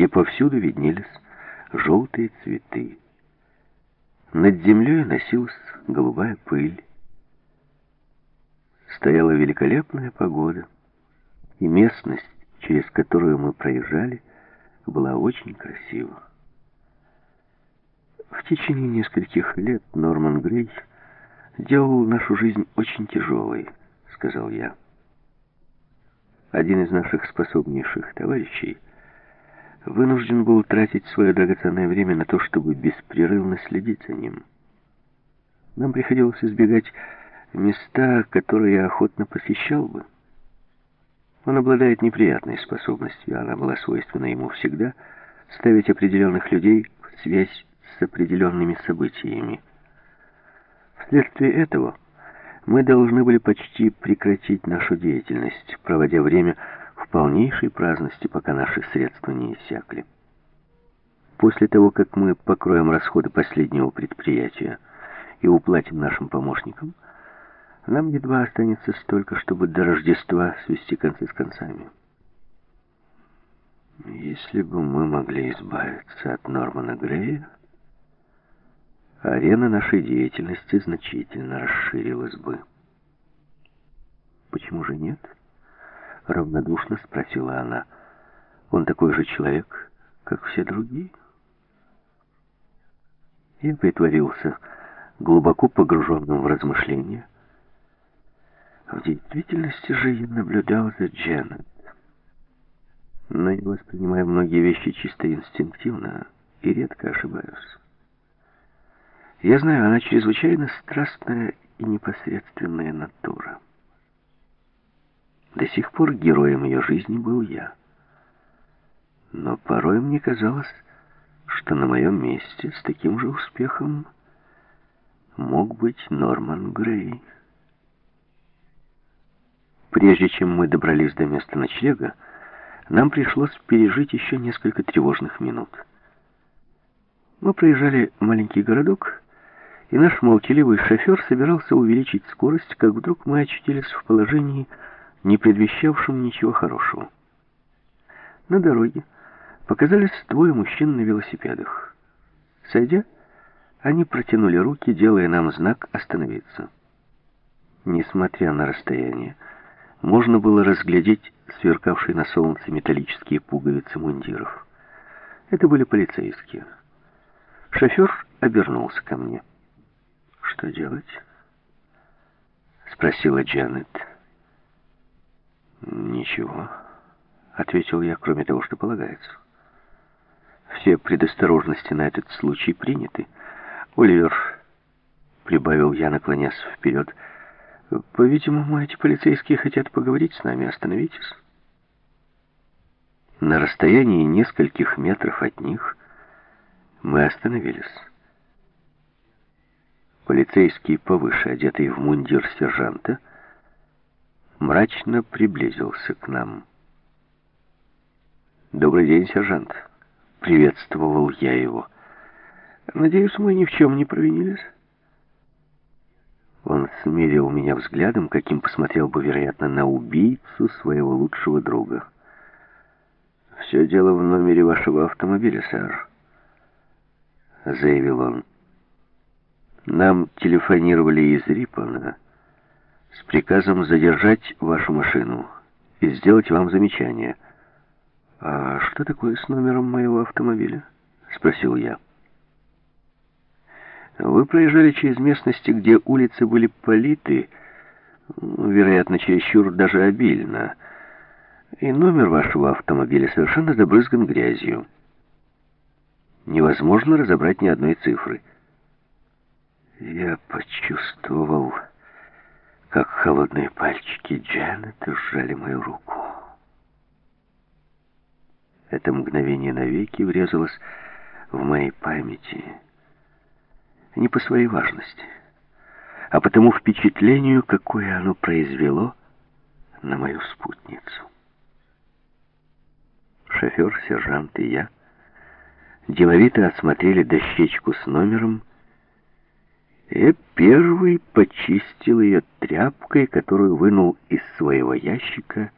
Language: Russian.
где повсюду виднелись желтые цветы. Над землей носилась голубая пыль. Стояла великолепная погода, и местность, через которую мы проезжали, была очень красива. В течение нескольких лет Норман Грей делал нашу жизнь очень тяжелой, сказал я. Один из наших способнейших товарищей вынужден был тратить свое драгоценное время на то, чтобы беспрерывно следить за ним. Нам приходилось избегать места, которые я охотно посещал бы. Он обладает неприятной способностью, она была свойственна ему всегда, ставить определенных людей в связь с определенными событиями. Вследствие этого мы должны были почти прекратить нашу деятельность, проводя время полнейшей праздности, пока наши средства не иссякли. После того, как мы покроем расходы последнего предприятия и уплатим нашим помощникам, нам едва останется столько, чтобы до Рождества свести концы с концами. Если бы мы могли избавиться от Нормана Грея, арена нашей деятельности значительно расширилась бы. «Почему же нет?» — равнодушно спросила она. «Он такой же человек, как все другие?» Я притворился глубоко погруженным в размышления. В действительности же я наблюдал за Дженнет, но я воспринимаю многие вещи чисто инстинктивно и редко ошибаюсь. Я знаю, она чрезвычайно страстная и непосредственная натура. До сих пор героем ее жизни был я. Но порой мне казалось, что на моем месте с таким же успехом мог быть Норман Грей. Прежде чем мы добрались до места ночлега, нам пришлось пережить еще несколько тревожных минут. Мы проезжали маленький городок, и наш молчаливый шофер собирался увеличить скорость, как вдруг мы очутились в положении, не предвещавшем ничего хорошего. На дороге показались двое мужчин на велосипедах. Сойдя, они протянули руки, делая нам знак «Остановиться». Несмотря на расстояние, можно было разглядеть сверкавшие на солнце металлические пуговицы мундиров. Это были полицейские. Шофер обернулся ко мне. «Что делать?» — спросила Джанет. «Ничего», — ответил я, кроме того, что полагается. «Все предосторожности на этот случай приняты. Оливер», — прибавил я, наклонясь вперед, — «по-видимому, эти полицейские хотят поговорить с нами. Остановитесь». На расстоянии нескольких метров от них мы остановились. Полицейский, повыше одетый в мундир сержанта, мрачно приблизился к нам. «Добрый день, сержант!» — приветствовал я его. «Надеюсь, мы ни в чем не провинились?» Он смирил меня взглядом, каким посмотрел бы, вероятно, на убийцу своего лучшего друга. «Все дело в номере вашего автомобиля, сэр», — заявил он. Нам телефонировали из Риппона с приказом задержать вашу машину и сделать вам замечание. «А что такое с номером моего автомобиля?» — спросил я. «Вы проезжали через местности, где улицы были политы, вероятно, чересчур даже обильно, и номер вашего автомобиля совершенно забрызган грязью. Невозможно разобрать ни одной цифры». Я почувствовал, как холодные пальчики Джанет сжали мою руку. Это мгновение навеки врезалось в моей памяти. Не по своей важности, а по тому впечатлению, какое оно произвело на мою спутницу. Шофер, сержант и я деловито осмотрели дощечку с номером и первый почистил ее тряпкой, которую вынул из своего ящика